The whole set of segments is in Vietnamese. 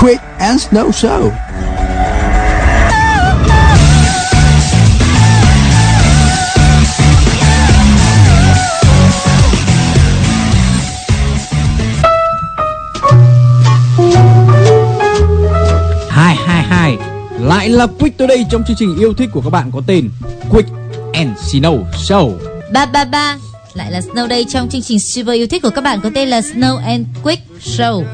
Quick and Snow Show. Hai hai hai lại là Quick đây trong chương trình yêu thích của các bạn có tên Quick and Snow Show. Ba ba ba lại là Snow đây trong chương trình super yêu thích của các bạn có tên là Snow and Quick Show.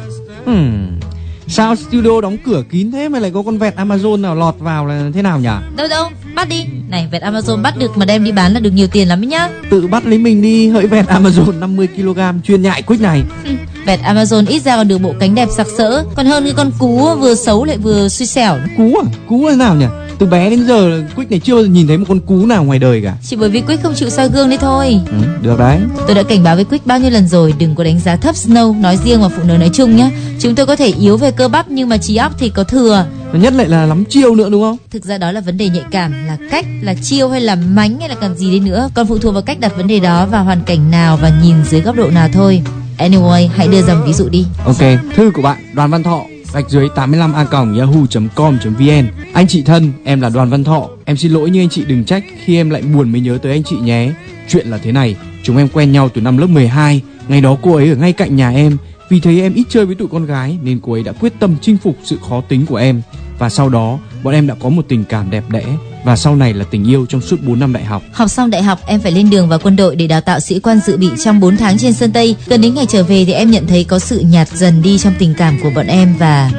Hmm. Sao studio đóng cửa kín thế mà lại có con vẹt Amazon nào lọt vào là thế nào nhỉ? Đâu đâu, bắt đi. Này, vẹt Amazon bắt được mà đem đi bán là được nhiều tiền lắm ấy nhá. Tự bắt lấy mình đi hỡi vẹt Amazon 50 kg chuyên nhại Quick này. Vẹt Amazon ít ra còn được bộ cánh đẹp sặc sỡ, còn hơn cái con cú vừa xấu lại vừa xui xẻo. Cú à? Cú là nào nhỉ? Từ bé đến giờ Quick này chưa bao giờ nhìn thấy một con cú nào ngoài đời cả. Chỉ bởi vì Quick không chịu soi gương đấy thôi. Ừ, được đấy. Tôi đã cảnh báo với Quick bao nhiêu lần rồi, đừng có đánh giá thấp Snow nói riêng và phụ nữ nói chung nhé. Chúng tôi có thể yếu về cơ bắp nhưng mà trí óc thì có thừa. Nhất lại là lắm chiêu nữa đúng không? Thực ra đó là vấn đề nhạy cảm, là cách, là chiêu hay là mánh hay là cần gì đi nữa, còn phụ thuộc vào cách đặt vấn đề đó và hoàn cảnh nào và nhìn dưới góc độ nào thôi. Anyway, hãy đưa ra một ví dụ đi. Ok, thư của bạn Đoàn Văn Thọ gạch dưới 85 a yahoo.com.vn Anh chị thân, em là Đoàn Văn Thọ. Em xin lỗi nhưng anh chị đừng trách khi em lại buồn mới nhớ tới anh chị nhé. Chuyện là thế này, chúng em quen nhau từ năm lớp 12 Ngày đó cô ấy ở ngay cạnh nhà em. Vì thấy em ít chơi với tụi con gái Nên cô ấy đã quyết tâm chinh phục sự khó tính của em. Và sau đó, bọn em đã có một tình cảm đẹp đẽ. Và sau này là tình yêu trong suốt 4 năm đại học Học xong đại học, em phải lên đường vào quân đội để đào tạo sĩ quan dự bị trong 4 tháng trên Sơn Tây. Gần đến ngày trở về thì em nhận thấy có sự nhạt dần đi trong tình cảm của bọn em và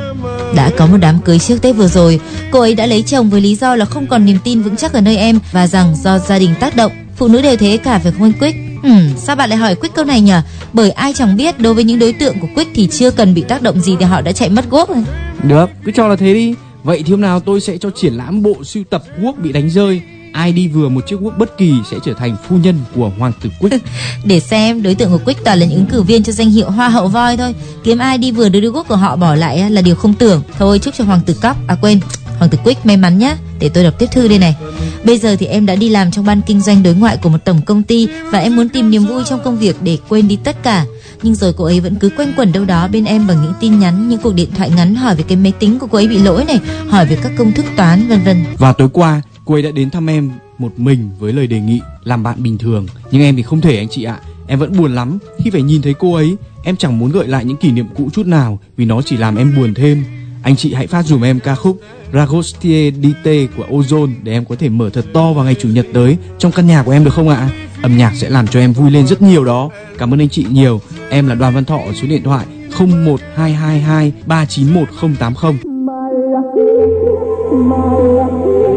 đã có một đám cưới trước Tết vừa rồi. Cô ấy đã lấy chồng với lý do là không còn niềm tin vững chắc ở nơi em và rằng do gia đình tác động. Phụ nữ đều thế cả phải không anh Quick? Ừ, sao bạn lại hỏi Quick câu này nhỉ? Bởi ai chẳng biết đối với những đối tượng của Quick thì chưa cần bị tác động gì thì họ đã chạy mất guốc rồi. Được, cứ cho là thế đi Vậy thì hôm nào tôi sẽ cho triển lãm bộ sưu tập guốc bị đánh rơi Ai đi vừa một chiếc quốc bất kỳ sẽ trở thành phu nhân của Hoàng tử quyết Để xem đối tượng của quyết toàn là những ứng cử viên cho danh hiệu Hoa hậu voi thôi. Kiếm ai đi vừa đưa đứa quốc của họ bỏ lại là điều không tưởng. Thôi chúc cho Hoàng tử Cóc, à quên, Hoàng tử Quick may mắn nhé. Để tôi đọc tiếp thư đây này. Bây giờ thì em đã đi làm trong ban kinh doanh đối ngoại của một tổng công ty và em muốn tìm niềm vui trong công việc để quên đi tất cả. Nhưng rồi cô ấy vẫn cứ quanh quẩn đâu đó bên em bằng những tin nhắn, những cuộc điện thoại ngắn hỏi về cái máy tính của cô ấy bị lỗi này, hỏi về các công thức toán vân vân. Và tối qua cô ấy đã đến thăm em một mình với lời đề nghị làm bạn bình thường Nhưng em thì không thể anh chị ạ Em vẫn buồn lắm khi phải nhìn thấy cô ấy Em chẳng muốn gợi lại những kỷ niệm cũ chút nào Vì nó chỉ làm em buồn thêm anh chị hãy phát dùm em ca khúc Ragostie Dite của Ozone Để em có thể mở thật to vào ngày chủ nhật tới Trong căn nhà của em được không ạ? Âm nhạc sẽ làm cho em vui lên rất nhiều đó. Cảm ơn anh chị nhiều. Em là Đoàn Văn Thọ, số điện thoại 01222 391080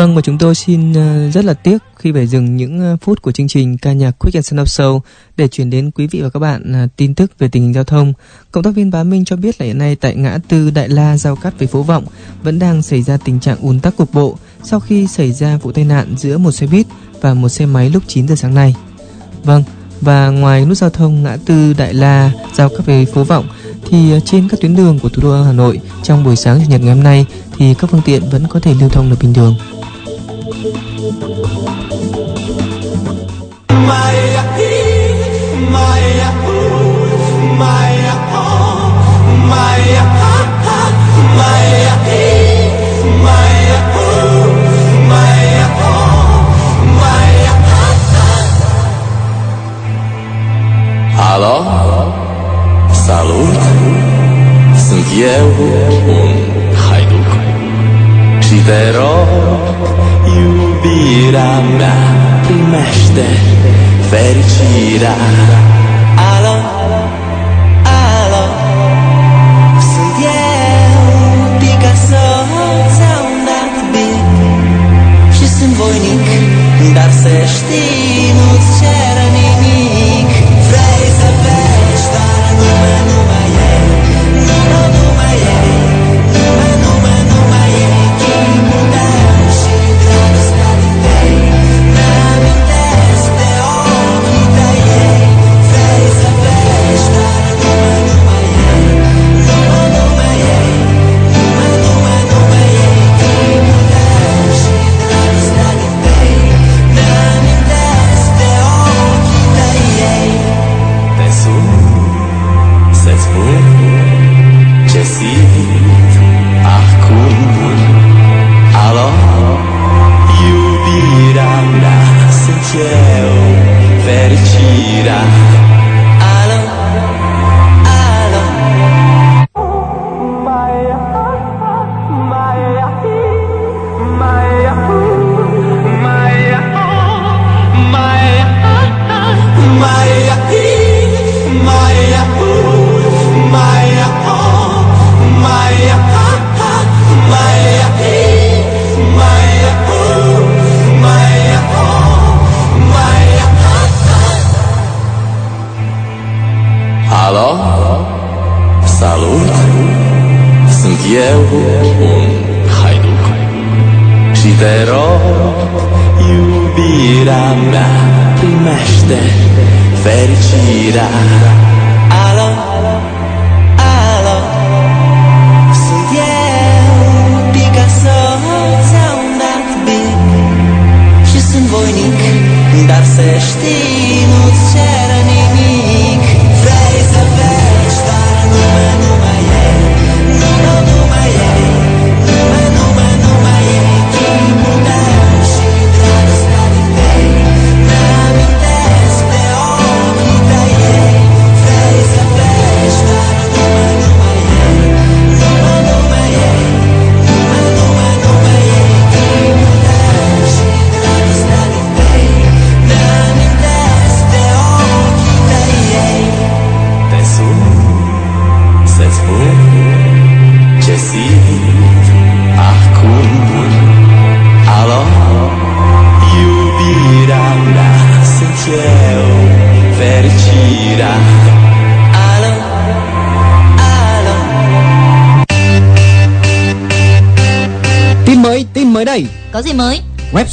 Vâng và chúng tôi xin ờ, rất là tiếc khi phải dừng những ờ, phút của chương trình ca nhạc Quick and Stand Up Show để chuyển đến quý vị và các bạn ờ, tin tức về tình hình giao thông. Cộng tác viên Bá Minh cho biết là hiện nay tại ngã tư Đại La giao cắt với phố Vọng vẫn đang xảy ra tình trạng ùn tắc cục bộ sau khi xảy ra vụ tai nạn giữa một xe buýt và một xe máy lúc 9 giờ sáng nay. Vâng, và ngoài nút giao thông ngã tư Đại La giao cắt với phố Vọng thì trên các tuyến đường của thủ đô Hà Nội trong buổi sáng chủ nhật ngày hôm nay thì các phương tiện vẫn có thể lưu thông được bình thường. Alô? Salut? Eu, un haiduc Și te rog, iubirea mea Primește fericirea Alo? Alo? Sunt eu, Picasso sau un alt beat Și sunt voinic, dar să știi, nu-ți cer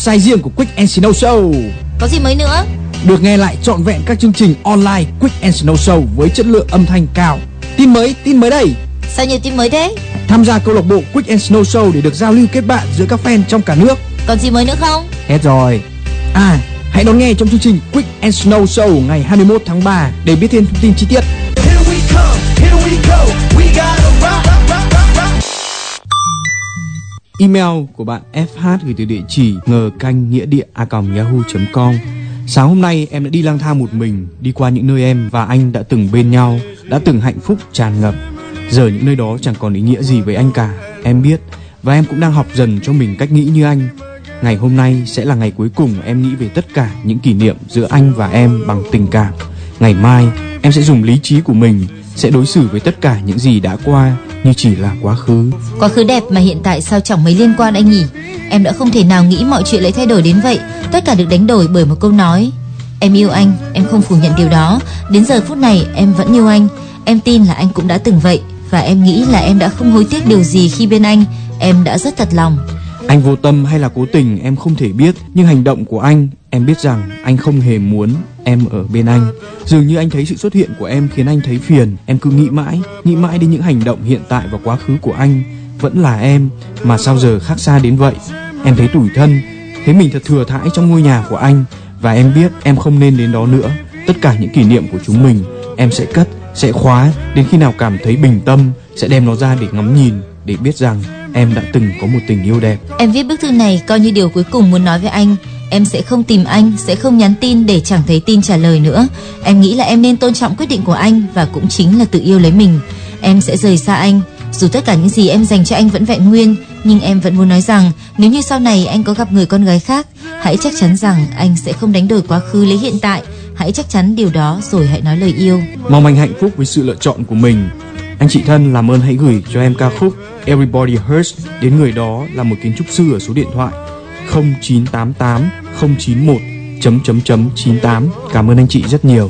Website riêng của Quick and Snow Show. Có gì mới nữa? Được nghe lại trọn vẹn các chương trình online Quick and Snow Show với chất lượng âm thanh cao. Tin mới, tin mới đây. Sao nhiều tin mới thế? Tham gia câu lạc bộ Quick and Snow Show để được giao lưu kết bạn giữa các fan trong cả nước. Còn gì mới nữa không? Hết rồi. À, hãy đón nghe trong chương trình Quick and Snow Show ngày 21 tháng 3 để biết thêm thông tin chi tiết. Email của bạn FH gửi từ địa chỉ ngờ canh nghĩa địa a yahoo.com Sáng hôm nay em đã đi lang thang một mình, Đi qua những nơi em và anh đã từng bên nhau, Đã từng hạnh phúc, tràn ngập. Giờ những nơi đó chẳng còn ý nghĩa gì với anh cả, Em biết. Và em cũng đang học dần cho mình cách nghĩ như anh. Ngày hôm nay sẽ là ngày cuối cùng em nghĩ về tất cả những kỷ niệm giữa anh và em bằng tình cảm. Ngày mai, em sẽ dùng lý trí của mình sẽ đối xử với tất cả những gì đã qua như chỉ là quá khứ Quá khứ đẹp mà hiện tại sao chẳng mấy liên quan anh nhỉ? Em đã không thể nào nghĩ mọi chuyện lại thay đổi đến vậy. Tất cả được đánh đổi bởi một câu nói. Em yêu anh, em không phủ nhận điều đó. Đến giờ phút này em vẫn yêu anh. Em tin là anh cũng đã từng vậy và em nghĩ là em đã không hối tiếc điều gì khi bên anh. Em đã rất thật lòng. Anh vô tâm hay là cố tình em không thể biết Nhưng hành động của anh Em biết rằng anh không hề muốn em ở bên anh. Dường như anh thấy sự xuất hiện của em khiến anh thấy phiền. Em cứ nghĩ mãi Nghĩ mãi đến những hành động hiện tại và quá khứ của anh. Vẫn là em Mà sao giờ khác xa đến vậy? Em thấy tủi thân Thấy mình thật thừa thãi trong ngôi nhà của anh. Và em biết em không nên đến đó nữa. Tất cả những kỷ niệm của chúng mình Em sẽ cất, sẽ khóa. Đến khi nào cảm thấy bình tâm Sẽ đem nó ra để ngắm nhìn Để biết rằng em đã từng có một tình yêu đẹp Em viết bức thư này coi như điều cuối cùng muốn nói với anh. Em sẽ không tìm anh, sẽ không nhắn tin để chẳng thấy tin trả lời nữa. Em nghĩ là em nên tôn trọng quyết định của anh và cũng chính là tự yêu lấy mình. Em sẽ rời xa anh. Dù tất cả những gì em dành cho anh vẫn vẹn nguyên, nhưng em vẫn muốn nói rằng nếu như sau này anh có gặp người con gái khác, hãy chắc chắn rằng anh sẽ không đánh đổi quá khứ lấy hiện tại. Hãy chắc chắn điều đó rồi hãy nói lời yêu. Mong anh hạnh phúc với sự lựa chọn của mình. Anh chị thân, làm ơn hãy gửi cho em ca khúc Everybody Hurts đến người đó là một kiến trúc sư ở số điện thoại 0988 091 chấm chấm chấm 98. Cảm ơn anh chị rất nhiều.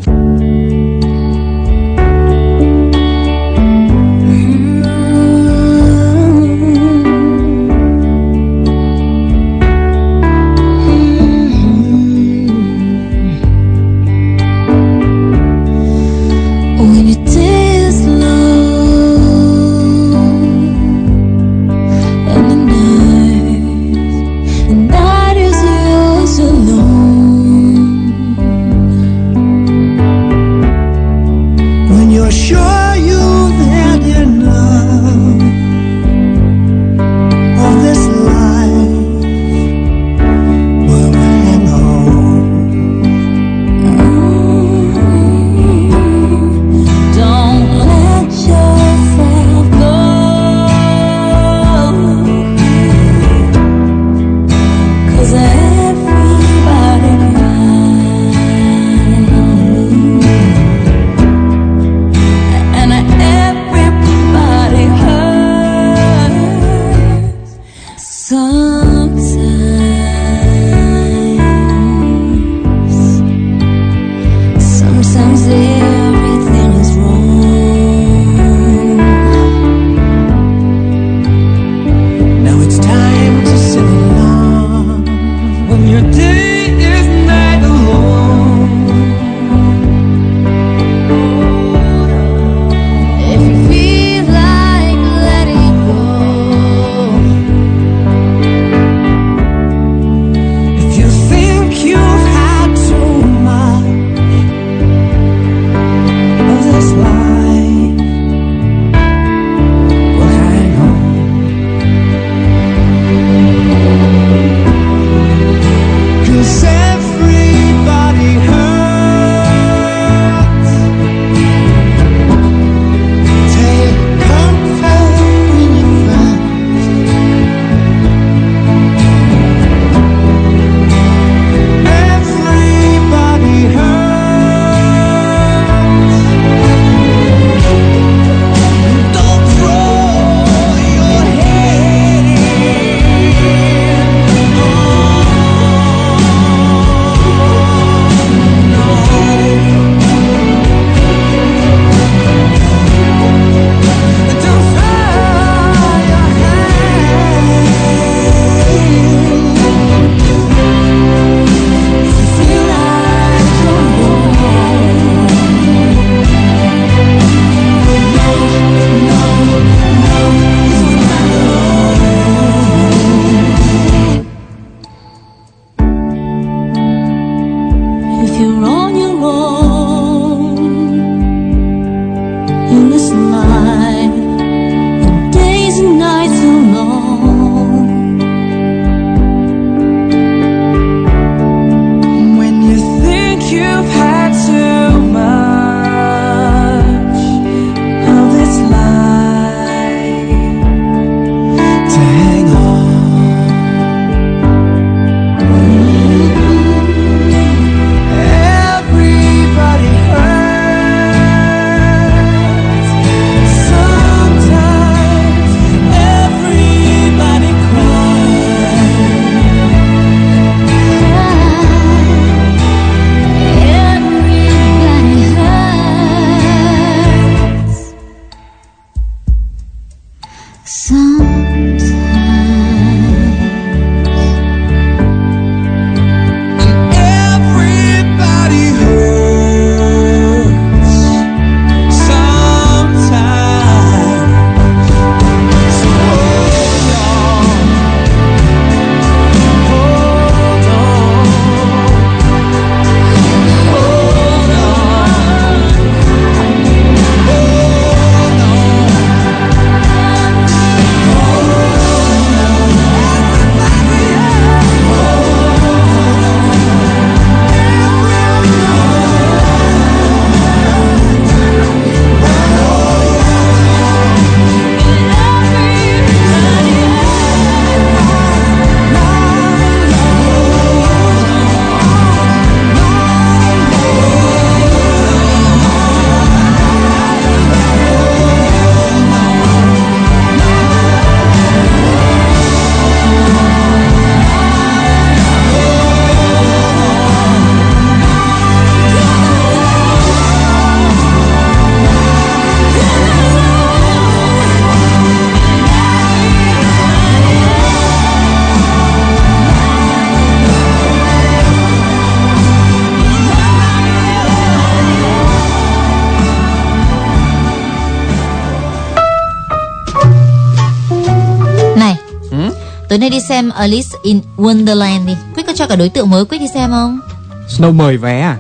Tối nay đi xem Alice in Wonderland đi. Quick có cho cả đối tượng mới Quick đi xem không? Snow mời vé à?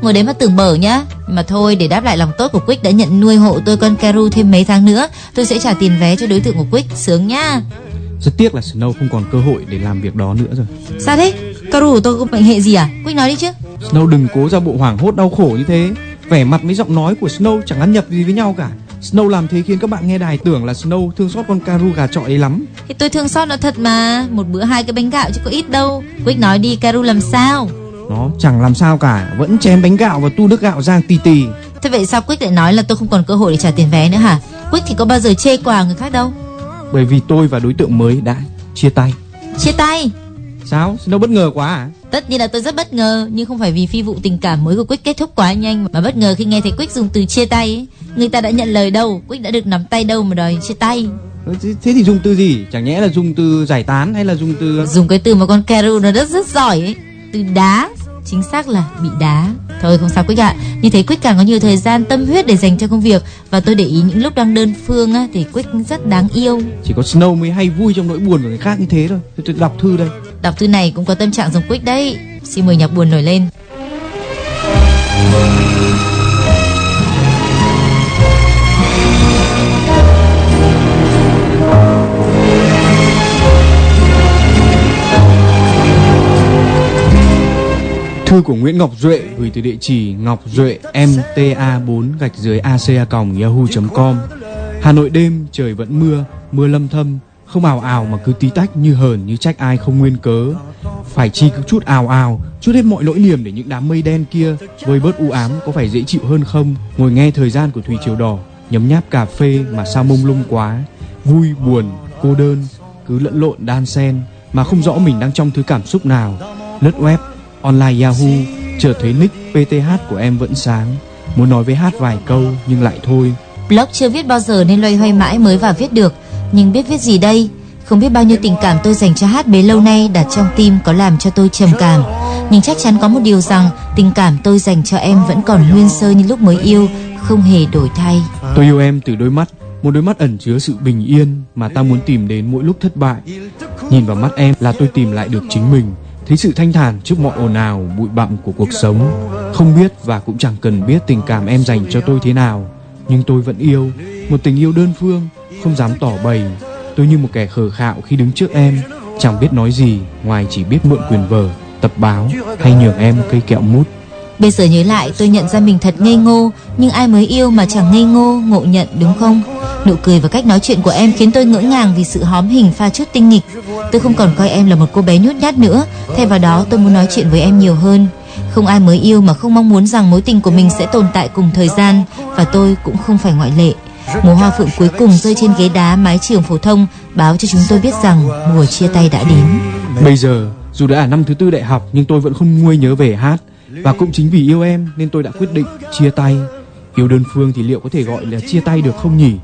Ngồi đấy mà tưởng bở nhá. Mà thôi, để đáp lại lòng tốt của Quick đã nhận nuôi hộ tôi con Caru thêm mấy tháng nữa, tôi sẽ trả tiền vé cho đối tượng của Quick, sướng nhá. Rất tiếc là Snow không còn cơ hội để làm việc đó nữa rồi. Sao thế? Caru của tôi có bệnh hệ gì à? Quick nói đi chứ. Snow đừng cố ra bộ hoảng hốt đau khổ như thế. Vẻ mặt với giọng nói của Snow chẳng ăn nhập gì với nhau cả. Snow làm thế khiến các bạn nghe đài tưởng là Snow thương xót con Caru gà trọi ấy lắm. Thì tôi thương xót nó thật mà, một bữa hai cái bánh gạo chứ có ít đâu. Quick nói đi, Caru làm sao? Nó chẳng làm sao cả, vẫn chém bánh gạo và tu nước gạo rang tì tì. Thế vậy sao Quick lại nói là tôi không còn cơ hội để trả tiền vé nữa hả? Quick thì có bao giờ chê quà người khác đâu. Bởi vì tôi và đối tượng mới đã chia tay. Chia tay. Sao? Snow bất ngờ quá à? Tất nhiên là tôi rất bất ngờ Nhưng không phải vì phi vụ tình cảm mới của Quick kết thúc quá nhanh Mà bất ngờ khi nghe thấy Quick dùng từ chia tay ấy. Người ta đã nhận lời đâu Quick đã được nắm tay đâu mà đòi chia tay Thế thế thì dùng từ gì? Chẳng nhẽ là dùng từ giải tán hay là dùng từ... Dùng cái từ mà con Caru nó rất rất giỏi ấy Từ đá Chính xác là bị đá. Thôi không sao Quick ạ. Như thế Quick càng có nhiều thời gian tâm huyết để dành cho công việc. Và tôi để ý những lúc đang đơn phương á, Thì Quick rất đáng yêu. Chỉ có Snow mới hay vui trong nỗi buồn của người khác như thế thôi. Tôi, tôi đọc thư đây. Đọc thư này cũng có tâm trạng giống Quick đấy. Xin mời nhạc buồn nổi lên Thư của Nguyễn Ngọc Duệ gửi từ địa chỉ ngọc duệ mta 4 gạch dưới aca còng yahoo.com Hà Nội đêm trời vẫn mưa, mưa lâm thâm, không ảo ảo mà cứ tí tách như hờn như trách ai không nguyên cớ. Phải chi cứ chút ảo ảo chút hết mọi nỗi niềm để những đám mây đen kia vơi bớt u ám có phải dễ chịu hơn không? Ngồi nghe thời gian của Thủy Triều Đỏ, nhấm nháp cà phê mà sao mông lung quá, vui buồn, cô đơn, cứ lẫn lộn đan xen mà không rõ mình đang trong thứ cảm xúc nào. Lướt web, online Yahoo, chợt thấy nick PTH của em vẫn sáng, muốn nói với hát vài câu nhưng lại thôi. Blog chưa viết bao giờ nên loay hoay mãi mới vào viết được. Nhưng biết viết gì đây? Không biết bao nhiêu tình cảm tôi dành cho hát bấy lâu nay đặt trong tim có làm cho tôi trầm cảm. Nhưng chắc chắn có một điều rằng Tình cảm tôi dành cho em vẫn còn nguyên sơ như lúc mới yêu Không hề đổi thay. Tôi yêu em từ đôi mắt, một đôi mắt ẩn chứa sự bình yên mà ta muốn tìm đến mỗi lúc thất bại. Nhìn vào mắt em là tôi tìm lại được chính mình, thấy sự thanh thản trước mọi ồn ào, bụi bặm của cuộc sống. Không biết và cũng chẳng cần biết tình cảm em dành cho tôi thế nào, nhưng tôi vẫn yêu, một tình yêu đơn phương, không dám tỏ bày. Tôi như một kẻ khờ khạo khi đứng trước em, chẳng biết nói gì ngoài chỉ biết mượn quyền vở, tập báo hay nhường em cây kẹo mút. Bây giờ nhớ lại tôi nhận ra mình thật ngây ngô Nhưng ai mới yêu mà chẳng ngây ngô ngộ nhận đúng không? Nụ cười và cách nói chuyện của em khiến tôi ngỡ ngàng vì sự hóm hình pha chút tinh nghịch. Tôi không còn coi em là một cô bé nhút nhát nữa. Thay vào đó tôi muốn nói chuyện với em nhiều hơn. Không ai mới yêu mà không mong muốn rằng mối tình của mình sẽ tồn tại cùng thời gian Và tôi cũng không phải ngoại lệ. Mùa hoa phượng cuối cùng rơi trên ghế đá mái trường phổ thông Báo cho chúng tôi biết rằng mùa chia tay đã đến. Bây giờ, dù đã là năm thứ tư đại học nhưng tôi vẫn không nguôi nhớ về hát. Và cũng chính vì yêu em nên tôi đã quyết định chia tay. Yêu đơn phương thì liệu có thể gọi là chia tay được không nhỉ?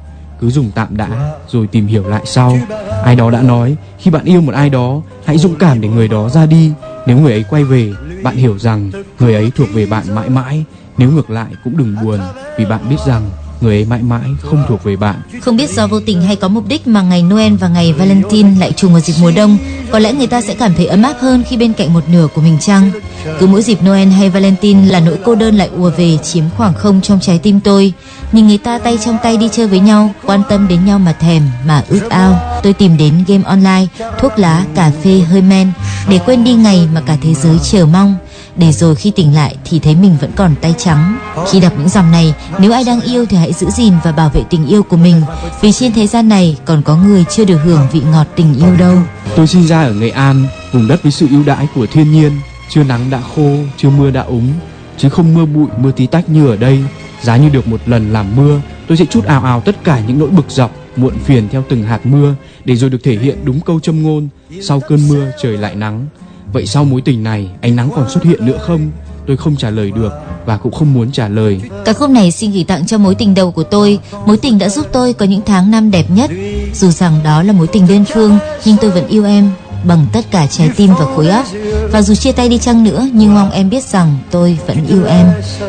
Cứ dùng tạm đã rồi tìm hiểu lại sau. Ai đó đã nói, khi bạn yêu một ai đó, hãy dũng cảm để người đó ra đi. Nếu người ấy quay về, bạn hiểu rằng người ấy thuộc về bạn mãi mãi. Nếu ngược lại cũng đừng buồn vì bạn biết rằng người ấy mãi mãi không thuộc về bạn. Không biết do vô tình hay có mục đích mà ngày Noel và ngày Valentine lại trùng vào dịp mùa đông, có lẽ người ta sẽ cảm thấy ấm áp hơn khi bên cạnh một nửa của mình chăng? Cứ mỗi dịp Noel hay Valentine là nỗi cô đơn lại ùa về chiếm khoảng không trong trái tim tôi. Nhìn người ta tay trong tay đi chơi với nhau, quan tâm đến nhau mà thèm, mà ước ao. Tôi tìm đến game online, thuốc lá, cà phê, hơi men để quên đi ngày mà cả thế giới chờ mong để rồi khi tỉnh lại thì thấy mình vẫn còn tay trắng. Khi đọc những dòng này, nếu ai đang yêu thì hãy giữ gìn và bảo vệ tình yêu của mình, vì trên thế gian này còn có người chưa được hưởng vị ngọt tình yêu đâu. Tôi sinh ra ở Nghệ An, vùng đất với sự ưu đãi của thiên nhiên, chưa nắng đã khô, chưa mưa đã úng, chứ không mưa bụi, mưa tí tách như ở đây. Giá như được một lần làm mưa, tôi sẽ chút ào ào tất cả những nỗi bực dọc, muộn phiền theo từng hạt mưa, để rồi được thể hiện đúng câu châm ngôn. Sau cơn mưa trời lại nắng. Vậy sau mối tình này, ánh nắng còn xuất hiện nữa không? Tôi không trả lời được và cũng không muốn trả lời. Ca khúc này xin gửi tặng cho mối tình đầu của tôi, mối tình đã giúp tôi có những tháng năm đẹp nhất. Dù rằng đó là mối tình đơn phương, nhưng tôi vẫn yêu em bằng tất cả trái tim và khối óc. Và dù chia tay đi chăng nữa, nhưng mong em biết rằng tôi vẫn yêu em,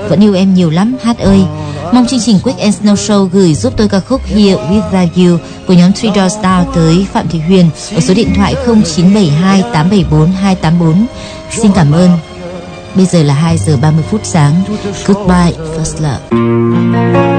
vẫn yêu em nhiều lắm, hát ơi. Mong chương trình Quick and Snow Show gửi giúp tôi ca khúc Here Without You của nhóm Three Doors Down tới Phạm Thị Huyền ở số điện thoại 0972 874 284. Xin cảm ơn. Bây giờ là 2 giờ 30 phút sáng. Goodbye First Love.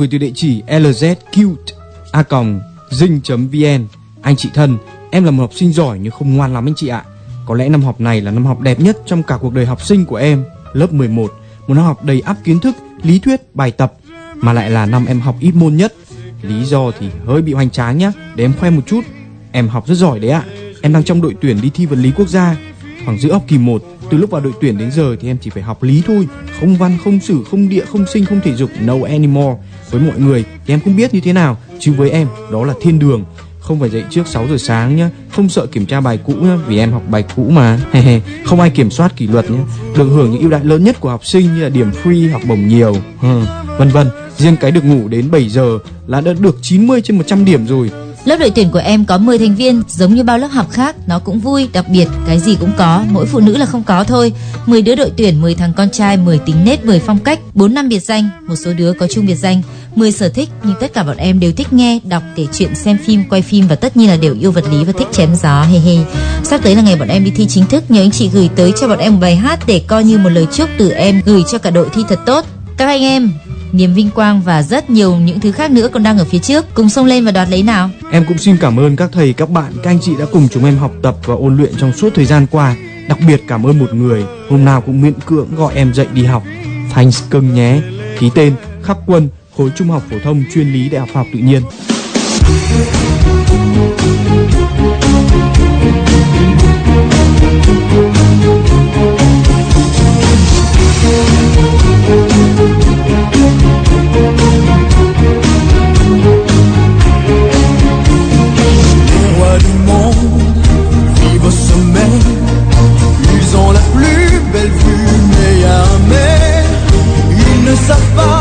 Gửi từ địa chỉ lzcute@zing.vn. Anh chị thân, em là một học sinh giỏi nhưng không ngoan lắm anh chị ạ. Có lẽ năm học này là năm học đẹp nhất trong cả cuộc đời học sinh của em. Lớp 11, một năm học đầy ắp kiến thức, lý thuyết, bài tập mà lại là năm em học ít môn nhất. Lý do thì hơi bị hoành tráng nhá, để em khoe một chút. Em học rất giỏi đấy ạ. Em đang trong đội tuyển đi thi vật lý quốc gia. Khoảng giữa học kỳ 1, từ lúc vào đội tuyển đến giờ thì em chỉ phải học lý thôi, không văn, không sử, không địa, không sinh, không thể dục, no anymore. Với mọi người thì em cũng biết như thế nào, chứ với em đó là thiên đường. Không phải dậy trước 6 giờ sáng nhá, không sợ kiểm tra bài cũ nhá, vì em học bài cũ mà. không ai kiểm soát kỷ luật nhá. Được hưởng những ưu đãi lớn nhất của học sinh như là điểm free, học bổng nhiều, vân vân. Riêng cái được ngủ đến 7 giờ là đã được 90 trên 100 điểm rồi. Lớp đội tuyển của em có 10 thành viên, giống như bao lớp học khác, nó cũng vui, đặc biệt, cái gì cũng có, mỗi phụ nữ là không có thôi. 10 đứa đội tuyển, 10 thằng con trai, 10 tính nết, 10 phong cách, 4 năm biệt danh, một số đứa có chung biệt danh, 10 sở thích, nhưng tất cả bọn em đều thích nghe, đọc, kể chuyện, xem phim, quay phim và tất nhiên là đều yêu vật lý và thích chém gió, he he. Sắp tới là ngày bọn em đi thi chính thức, nhờ anh chị gửi tới cho bọn em một bài hát để coi như một lời chúc từ em gửi cho cả đội thi thật tốt. Các anh em, niềm vinh quang và rất nhiều những thứ khác nữa còn đang ở phía trước, cùng xông lên và đoạt lấy nào. Em cũng xin cảm ơn các thầy, các bạn, các anh chị đã cùng chúng em học tập và ôn luyện trong suốt thời gian qua. Đặc biệt cảm ơn một người hôm nào cũng miễn cưỡng gọi em dậy đi học. Thanks cưng nhé. Ký tên Khắc Quân, khối trung học phổ thông chuyên lý Đại học học Tự nhiên. Thank you. Du monde vivent au sommet. Ils ont la plus belle vue, mais mais. Ils ne savent pas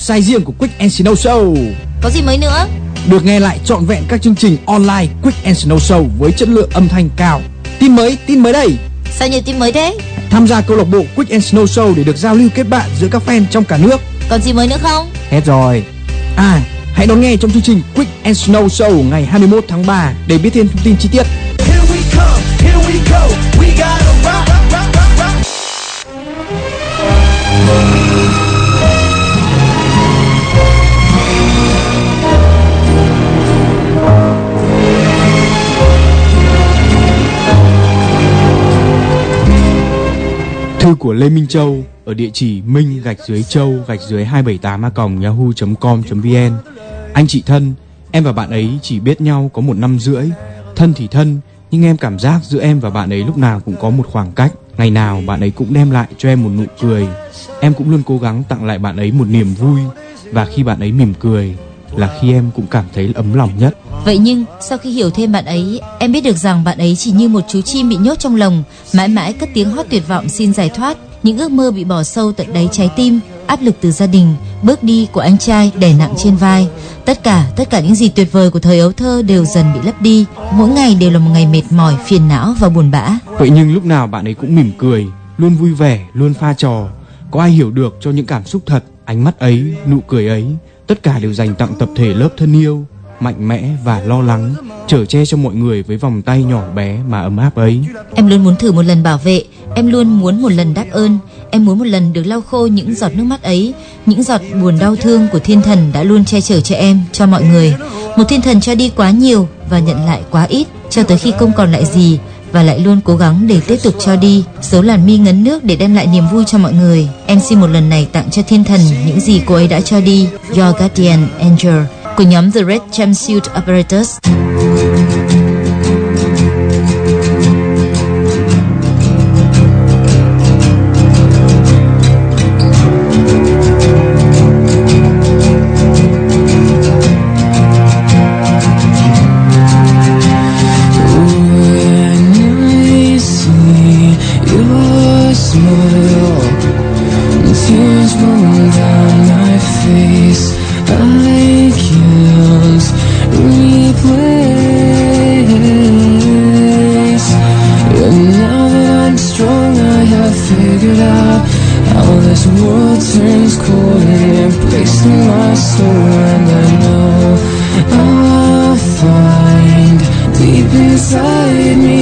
Website riêng của Quick and Snow Show. Có gì mới nữa? Được nghe lại trọn vẹn các chương trình online Quick and Snow Show với chất lượng âm thanh cao. Tin mới, tin mới đây. Sao nhiều tin mới thế? Tham gia câu lạc bộ Quick and Snow Show để được giao lưu kết bạn giữa các fan trong cả nước. Còn gì mới nữa không? Hết rồi. À, hãy đón nghe trong chương trình Quick and Snow Show ngày 21 tháng 3 để biết thêm thông tin chi tiết. Thư của Lê Minh Châu ở địa chỉ minh gạch dưới châu gạch dưới 278 a còng yahoo.com.vn Anh chị thân, em và bạn ấy chỉ biết nhau có một năm rưỡi. Thân thì thân, nhưng em cảm giác giữa em và bạn ấy lúc nào cũng có một khoảng cách. Ngày nào bạn ấy cũng đem lại cho em một nụ cười. Em cũng luôn cố gắng tặng lại bạn ấy một niềm vui và khi bạn ấy mỉm cười là khi em cũng cảm thấy ấm lòng nhất. Vậy nhưng sau khi hiểu thêm bạn ấy, em biết được rằng bạn ấy chỉ như một chú chim bị nhốt trong lồng, mãi mãi cất tiếng hót tuyệt vọng xin giải thoát. Những ước mơ bị bỏ sâu tận đáy trái tim, áp lực từ gia đình, bước đi của anh trai đè nặng trên vai. Tất cả, tất cả những gì tuyệt vời của thời ấu thơ đều dần bị lấp đi. Mỗi ngày đều là một ngày mệt mỏi, phiền não và buồn bã. Vậy nhưng lúc nào bạn ấy cũng mỉm cười, luôn vui vẻ, luôn pha trò. Có ai hiểu được cho những cảm xúc thật, ánh mắt ấy, nụ cười ấy, tất cả đều dành tặng tập thể lớp thân yêu, mạnh mẽ và lo lắng, chở che cho mọi người với vòng tay nhỏ bé mà ấm áp ấy. Em luôn muốn thử một lần bảo vệ, em luôn muốn một lần đáp ơn, em muốn một lần được lau khô những giọt nước mắt ấy, những giọt buồn đau thương của thiên thần đã luôn che chở cho em, cho mọi người. Một thiên thần cho đi quá nhiều và nhận lại quá ít, cho tới khi không còn lại gì và lại luôn cố gắng để tiếp tục cho đi. Dấu làn mi ngấn nước để đem lại niềm vui cho mọi người. Em xin một lần này tặng cho thiên thần những gì cô ấy đã cho đi. Your Guardian Angel của nhóm The Red Jumpsuit Apparatus. Smile, tears roll down my face. I can't replace. And now that I'm strong, I have figured out how this world turns cold and it breaks through my soul. And I know I'll find deep inside me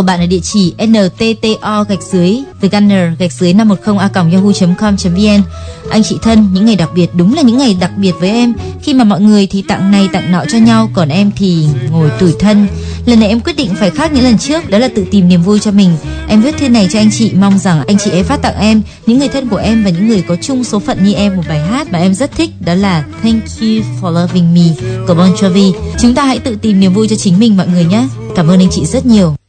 của bạn ở địa chỉ nttO gạch dưới The Gunner gạch dưới 510 a yahoo.com.vn Anh chị thân, những ngày đặc biệt đúng là những ngày đặc biệt với em. Khi mà mọi người thì tặng này tặng nọ cho nhau Còn em thì ngồi tủi thân. Lần này em quyết định phải khác những lần trước Đó là tự tìm niềm vui cho mình. Em viết thư này cho anh chị Mong rằng anh chị ấy phát tặng em. Những người thân của em và những người có chung số phận như em Một bài hát mà em rất thích Đó là Thank You For Loving Me của Bon Jovi. Chúng ta hãy tự tìm niềm vui cho chính mình mọi người nhé. Cảm ơn anh chị rất nhiều.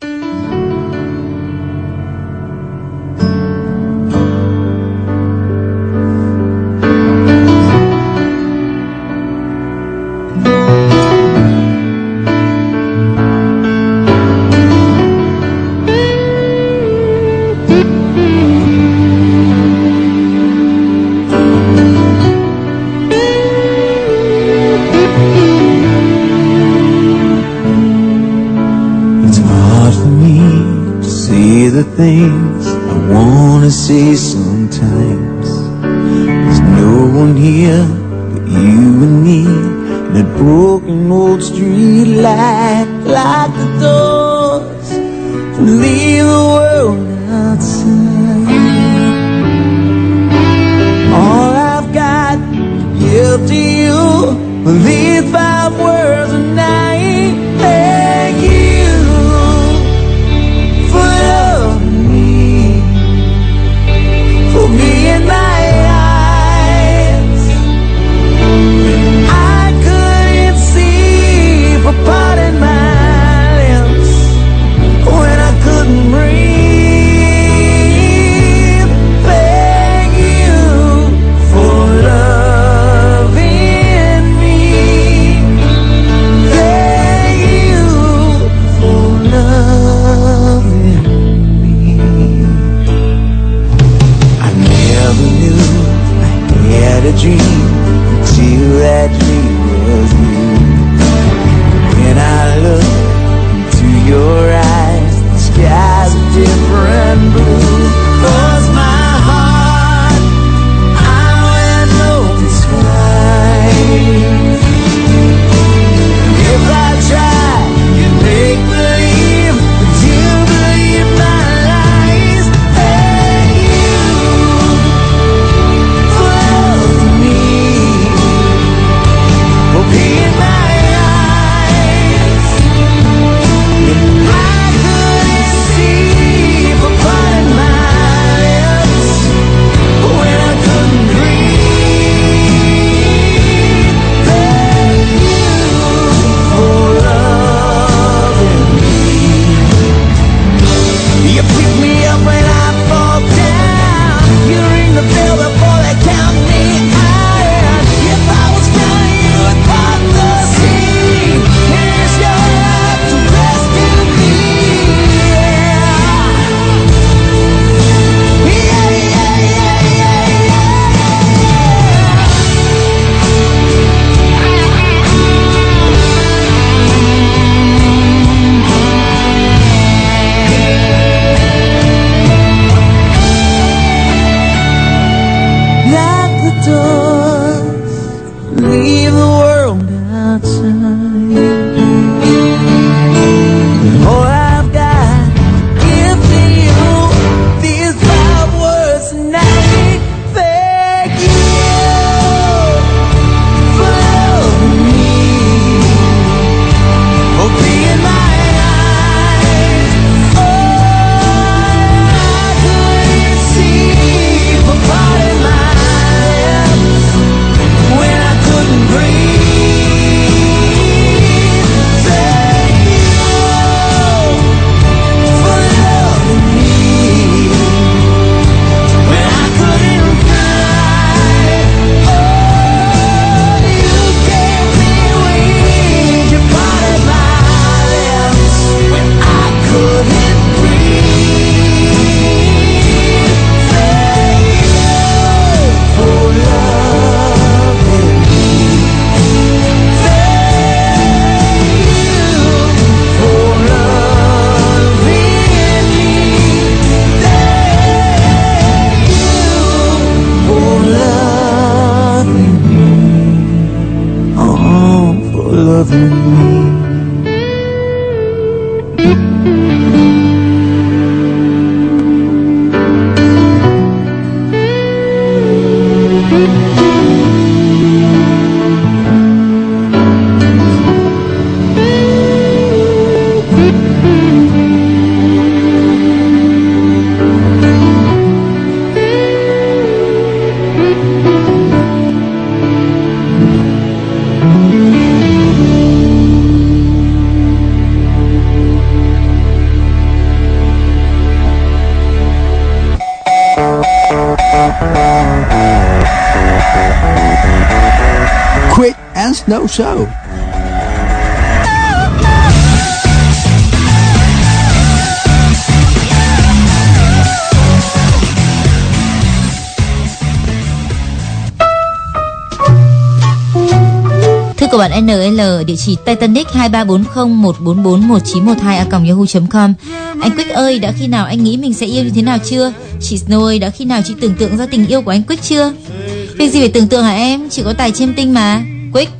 Things I wanna see sometimes. Bạn NL địa chỉ Titanic 234014419192a.yahoo.com Anh Quick ơi, đã khi nào anh nghĩ mình sẽ yêu như thế nào chưa? Chị Snow ơi, đã khi nào chị tưởng tượng ra tình yêu của anh Quick chưa? Việc gì phải tưởng tượng hả em? Chị có tài chiêm tinh mà. Quick,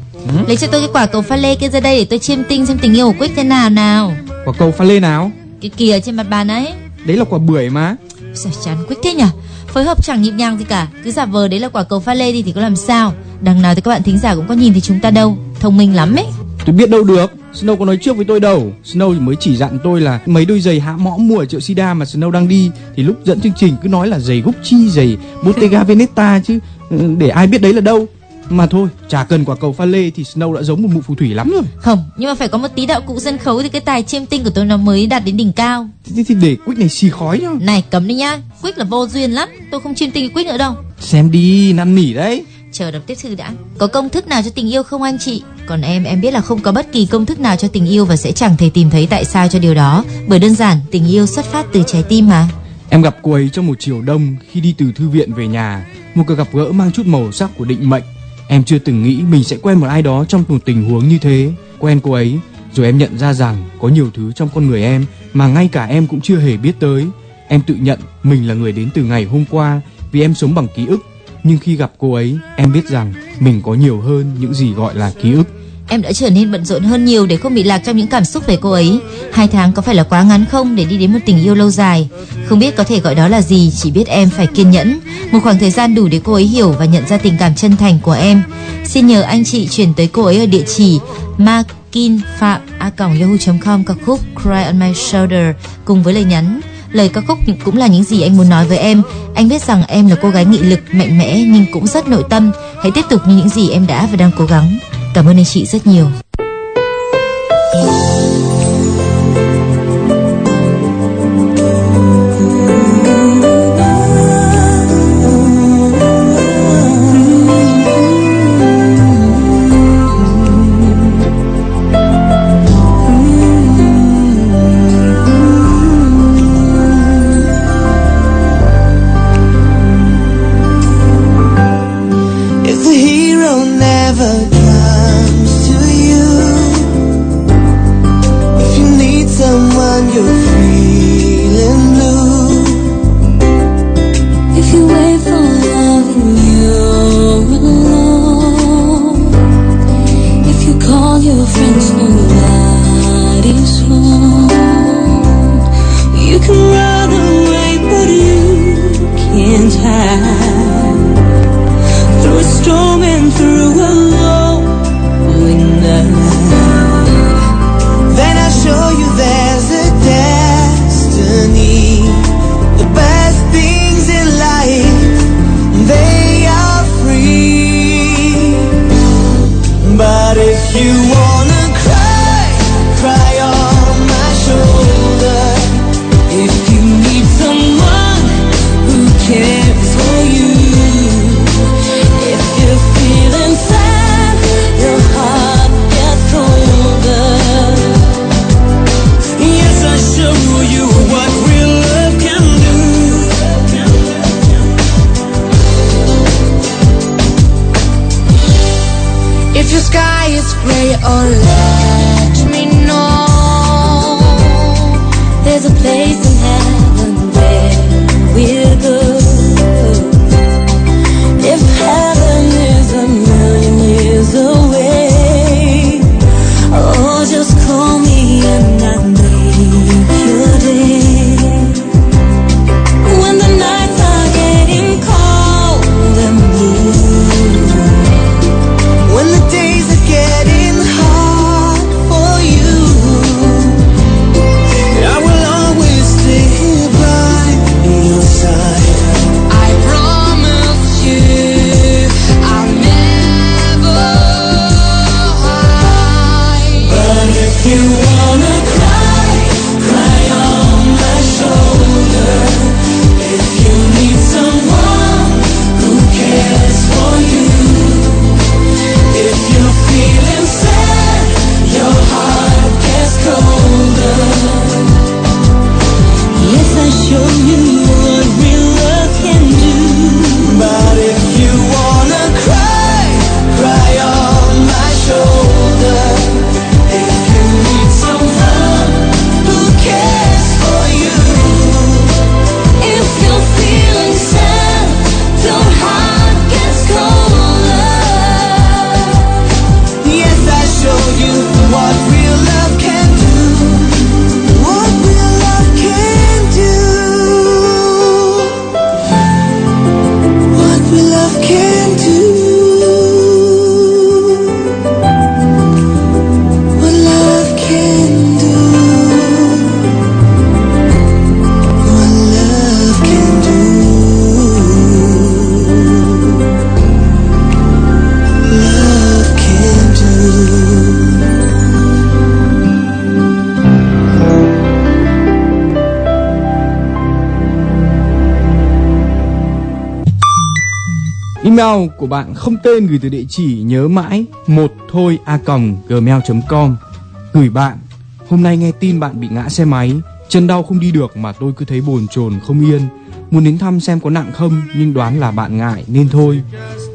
lấy cho tôi cái quả cầu pha lê kia ra đây để tôi chiêm tinh xem tình yêu của Quick thế nào nào. Quả cầu pha lê nào? Cái kìa trên mặt bàn ấy. Đấy là quả bưởi mà. Sao chán Quick thế nhỉ? Phối hợp chẳng nhịp nhàng gì cả, cứ giả vờ đấy là quả cầu pha lê đi thì có làm sao? Đằng nào thì các bạn thính giả cũng có nhìn thấy chúng ta đâu, thông minh lắm ấy. Tôi biết đâu được. Snow có nói trước với tôi đâu. Snow mới chỉ dặn tôi là mấy đôi giày hãm mõm ở chợ Sida mà Snow đang đi thì lúc dẫn chương trình cứ nói là giày Gucci, giày Bottega Veneta chứ ừ, để ai biết đấy là đâu. Mà thôi, chả cần quả cầu pha lê thì Snow đã giống một mụ phù thủy lắm rồi. Không, nhưng mà phải có một tí đạo cụ sân khấu thì cái tài chiêm tinh của tôi nó mới đạt đến đỉnh cao. Thế thì để Quick này xì khói nhá. Này cấm đi nhá, Quick là vô duyên lắm, tôi không chiêm tinh Quick nữa đâu. Xem đi, năn nỉ đấy. Chờ đọc tiếp thư đã. Có công thức nào cho tình yêu không anh chị? Còn em, em biết là không có bất kỳ công thức nào cho tình yêu và sẽ chẳng thể tìm thấy tại sao cho điều đó. Bởi đơn giản, tình yêu xuất phát từ trái tim mà. Em gặp cô ấy trong một chiều đông khi đi từ thư viện về nhà, một cuộc gặp gỡ mang chút màu sắc của định mệnh. Em chưa từng nghĩ mình sẽ quen một ai đó trong một tình huống như thế. Quen cô ấy, rồi em nhận ra rằng có nhiều thứ trong con người em mà ngay cả em cũng chưa hề biết tới. Em tự nhận mình là người đến từ ngày hôm qua vì em sống bằng ký ức. Nhưng khi gặp cô ấy, em biết rằng mình có nhiều hơn những gì gọi là ký ức. Em đã trở nên bận rộn hơn nhiều để không bị lạc trong những cảm xúc về cô ấy. Hai tháng có phải là quá ngắn không để đi đến một tình yêu lâu dài? Không biết có thể gọi đó là gì, chỉ biết em phải kiên nhẫn. Một khoảng thời gian đủ để cô ấy hiểu và nhận ra tình cảm chân thành của em. Xin nhờ anh chị chuyển tới cô ấy ở địa chỉ makinfam.yahoo.com ca khúc Cry on My Shoulder cùng với lời nhắn Lời ca khúc cũng là những gì anh muốn nói với em. Anh biết rằng em là cô gái nghị lực, mạnh mẽ nhưng cũng rất nội tâm. Hãy tiếp tục như những gì em đã và đang cố gắng. Cảm ơn anh chị rất nhiều. Email của bạn không tên gửi từ địa chỉ, nhớ mãi, một thôi, a gmail.com gửi bạn, hôm nay nghe tin bạn bị ngã xe máy, chân đau không đi được mà tôi cứ thấy bồn chồn không yên. Muốn đến thăm xem có nặng không, nhưng đoán là bạn ngại nên thôi.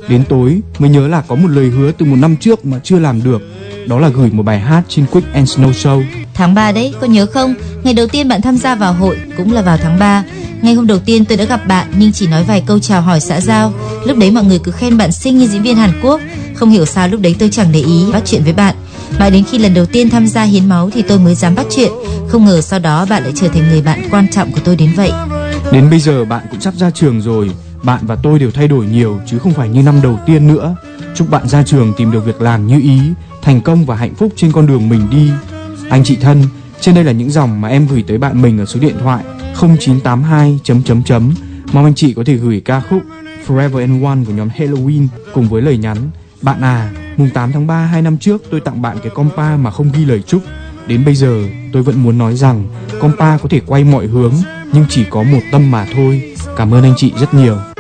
Đến tối, mới nhớ là có một lời hứa từ một năm trước mà chưa làm được. Đó là gửi một bài hát trên Quick and Snow Show. Tháng 3 đấy, có nhớ không? Ngày đầu tiên bạn tham gia vào hội cũng là vào tháng 3. Ngày hôm đầu tiên tôi đã gặp bạn nhưng chỉ nói vài câu chào hỏi xã giao. Lúc đấy mọi người cứ khen bạn xinh như diễn viên Hàn Quốc. Không hiểu sao lúc đấy tôi chẳng để ý bắt chuyện với bạn. Mãi đến khi lần đầu tiên tham gia hiến máu thì tôi mới dám bắt chuyện. Không ngờ sau đó bạn lại trở thành người bạn quan trọng của tôi đến vậy. Đến bây giờ bạn cũng sắp ra trường rồi Bạn và tôi đều thay đổi nhiều chứ không phải như năm đầu tiên nữa Chúc bạn ra trường tìm được việc làm như ý Thành công và hạnh phúc trên con đường mình đi anh chị thân Trên đây là những dòng mà em gửi tới bạn mình ở số điện thoại 0982 chấm chấm chấm Mong anh chị có thể gửi ca khúc Forever and One của nhóm Halloween cùng với lời nhắn Bạn à, mùng 8 tháng 3 hai năm trước tôi tặng bạn cái compa mà không ghi lời chúc Đến bây giờ tôi vẫn muốn nói rằng compa có thể quay mọi hướng nhưng chỉ có một tâm mà thôi. Cảm ơn anh chị rất nhiều.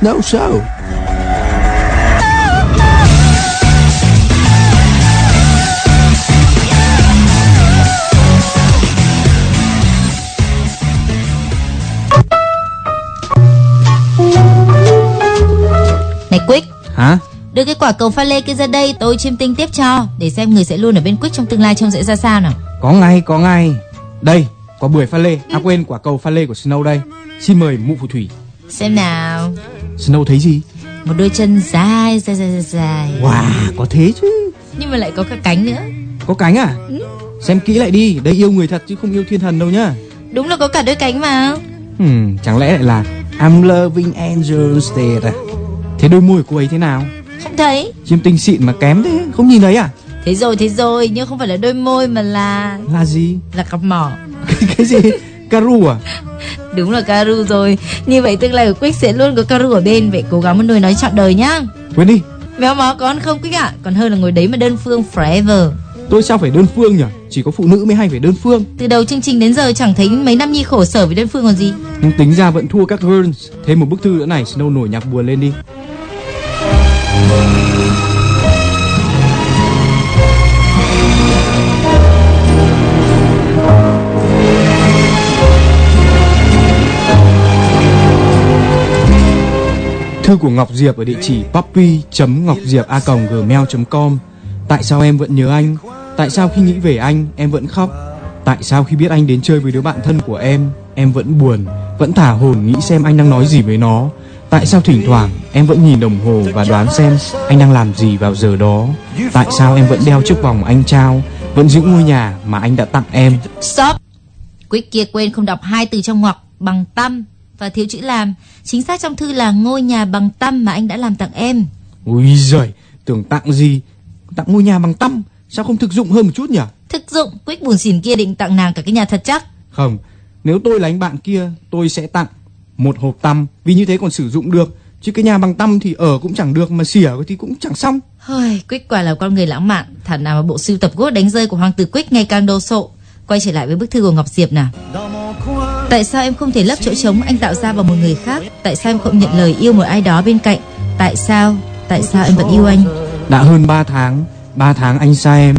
Snow Show. Này Quick, Hả? đưa cái quả cầu pha lê kia ra đây, tôi chiêm tinh tiếp cho, để xem người sẽ luôn ở bên Quick trong tương lai trông sẽ ra sao nào. Có ngay, có ngay. Đây, quả bưởi pha lê. À quên, quả cầu pha lê của Snow đây. Xin mời mụ phù thủy. Xem nào, Snow thấy gì? một đôi chân dài dài dài dài. Wow, có thế chứ. nhưng mà lại có cả cánh nữa. Có cánh à? Xem kỹ lại đi, đây yêu người thật chứ không yêu thiên thần đâu nhá. Đúng là có cả đôi cánh mà. Hmm, chẳng lẽ lại là I'm loving angel instead à? Thế đôi môi của cô ấy thế nào? Không thấy. Chiêm tinh xịn mà kém thế, không nhìn thấy à? Thế rồi thế rồi, nhưng không phải là đôi môi mà là Là gì? là cặp mỏ. cái gì? Caru à? Đúng là Karu rồi. Như vậy tương lai của Quick sẽ luôn có Karu ở bên, vậy cố gắng một nuôi nói trọn đời nhá. Quên đi, Méo mó có ăn không Quick ạ? Còn hơn là ngồi đấy mà đơn phương forever. tôi sao phải đơn phương nhỉ? Chỉ có phụ nữ mới hay phải đơn phương. Từ đầu chương trình đến giờ chẳng thấy mấy năm nhi khổ sở với đơn phương còn gì. Nhưng tính ra vẫn thua các girls. Thêm một bức thư nữa này, Snow nổi nhạc buồn lên đi. Thư của Ngọc Diệp ở địa chỉ puppy.ngọcdiệp.a.gmail.com Tại sao em vẫn nhớ anh? Tại sao khi nghĩ về anh, em vẫn khóc? Tại sao khi biết anh đến chơi với đứa bạn thân của em Em vẫn buồn, Vẫn thả hồn nghĩ xem anh đang nói gì với nó Tại sao thỉnh thoảng em vẫn nhìn đồng hồ Và đoán xem anh đang làm gì vào giờ đó Tại sao em vẫn đeo chiếc vòng anh trao, Vẫn giữ ngôi nhà mà anh đã tặng em Stop. Quick kia quên không đọc hai từ trong ngoặc, bằng tâm và thiếu chữ làm. Chính xác trong thư là ngôi nhà bằng tâm mà anh đã làm tặng em. Ui giời Tưởng tặng gì Tặng ngôi nhà bằng tăm Sao không thực dụng hơn một chút nhỉ Thực dụng, Quick buồn xỉn kia định tặng nàng cả cái nhà thật chắc. Không, nếu tôi là anh bạn kia, tôi sẽ tặng một hộp tăm vì như thế còn sử dụng được. Chứ cái nhà bằng tăm thì ở cũng chẳng được mà xỉa thì cũng chẳng xong. Hơi, Quick quả là con người lãng mạn. Thản nào mà bộ sưu tập gốt đánh rơi của hoàng tử Quick ngày càng đồ sộ. Quay trở lại với bức thư của Ngọc Diệp nào. Tại sao em không thể lấp chỗ trống anh tạo ra vào một người khác? Tại sao em không nhận lời yêu một ai đó bên cạnh? Tại sao? Tại sao em vẫn yêu anh? Đã hơn 3 tháng, 3 tháng anh xa em.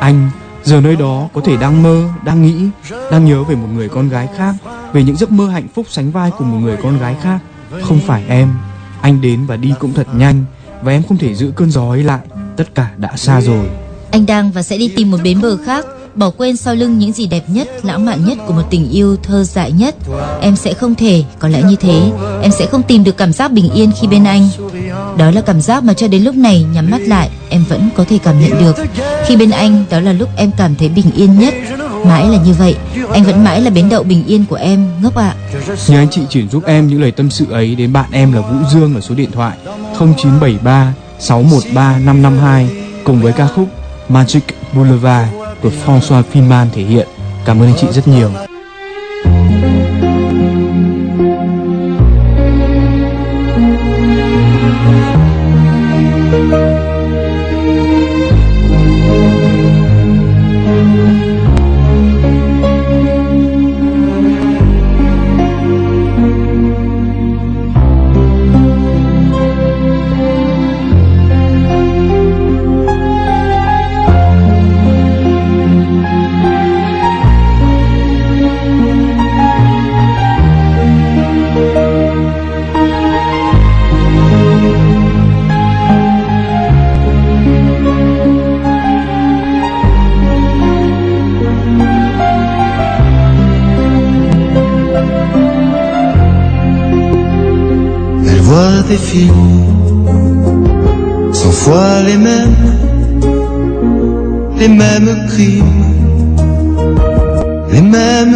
Anh giờ nơi đó có thể đang mơ, đang nghĩ, đang nhớ về một người con gái khác, về những giấc mơ hạnh phúc sánh vai cùng một người con gái khác. Không phải em. Anh đến và đi cũng thật nhanh và em không thể giữ cơn gió ấy lại. Tất cả đã xa rồi. Anh đang và sẽ đi tìm một bến bờ khác Bỏ quên sau lưng những gì đẹp nhất, lãng mạn nhất của một tình yêu thơ dại nhất. Em sẽ không thể, có lẽ như thế Em sẽ không tìm được cảm giác bình yên khi bên anh. Đó là cảm giác mà cho đến lúc này nhắm mắt lại Em vẫn có thể cảm nhận được. Khi bên anh, đó là lúc em cảm thấy bình yên nhất. Mãi là như vậy Anh vẫn mãi là bến đậu bình yên của em, ngốc ạ. Nhờ anh chị chuyển giúp em những lời tâm sự ấy đến bạn em là Vũ Dương ở số điện thoại 0973 613 552 cùng với ca khúc Magic Boulevard của François Finman thể hiện. Cảm ơn anh chị rất nhiều.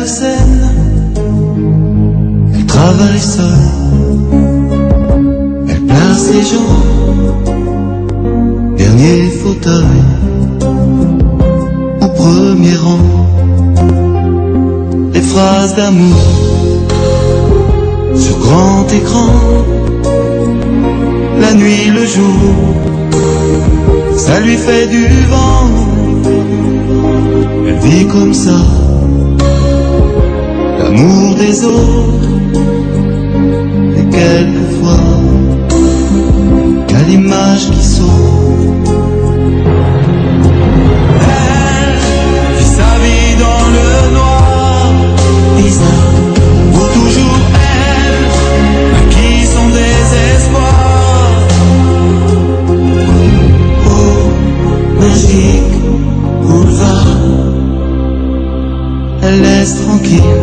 Elle travaille seule, elle place les gens, dernier fauteuil, au premier rang. Les phrases d'amour. Sur grand écran. La nuit, le jour, ça lui fait du vent. Elle vit comme ça, l'amour des autres. Et quelquefois, a l'image qui saute. Elle vit sa vie dans le noir, bizarre, pour toujours elle, à qui son désespoir. Oh, magique boulevard, elle laisse tranquille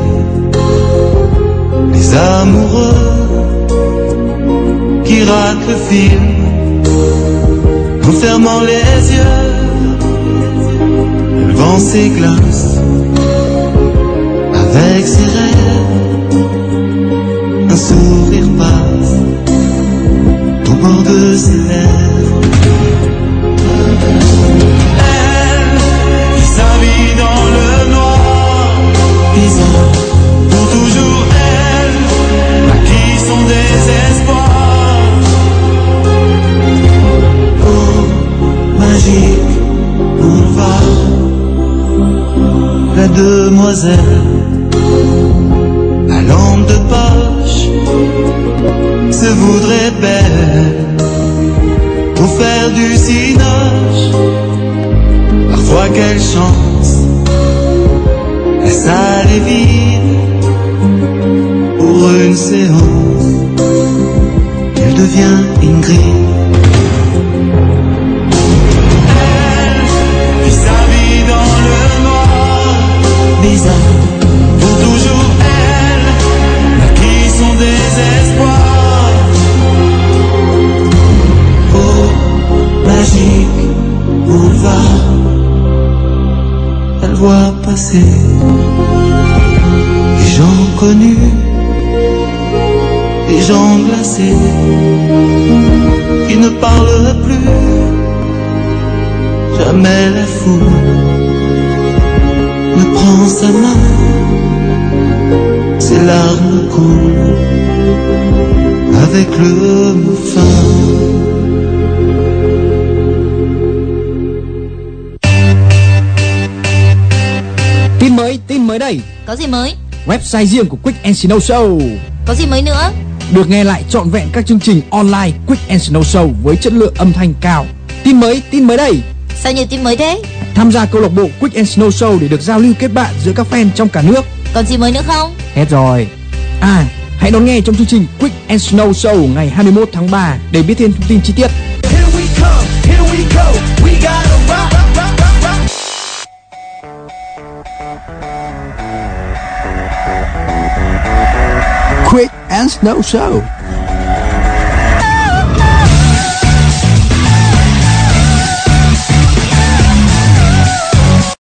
en fermant les yeux. Le vent s'églace avec ses rêves. Un sourire demoiselle, à lampe de poche, se voudrait belle pour faire du cinoche. Parfois quelle chance, la salle vide pour une séance. Elle devient Ingrid. Les gens connus, les gens glacés, qui ne parlent plus, jamais la foule ne prend sa main, ses larmes coulent avec le fin. Có gì mới? Website riêng của Quick and Snow Show Có gì mới nữa? được nghe lại trọn vẹn các chương trình online Quick and Snow Show với chất lượng âm thanh cao. Tin mới, tin mới đây. Sao nhiều tin mới thế? Tham gia câu lạc bộ Quick and Snow Show để được giao lưu kết bạn giữa các fan trong cả nước. Còn gì mới nữa không? Hết rồi. À, hãy đón nghe trong chương trình Quick and Snow Show ngày 21 tháng 3 để biết thêm thông tin chi tiết. Quick and Snow Show.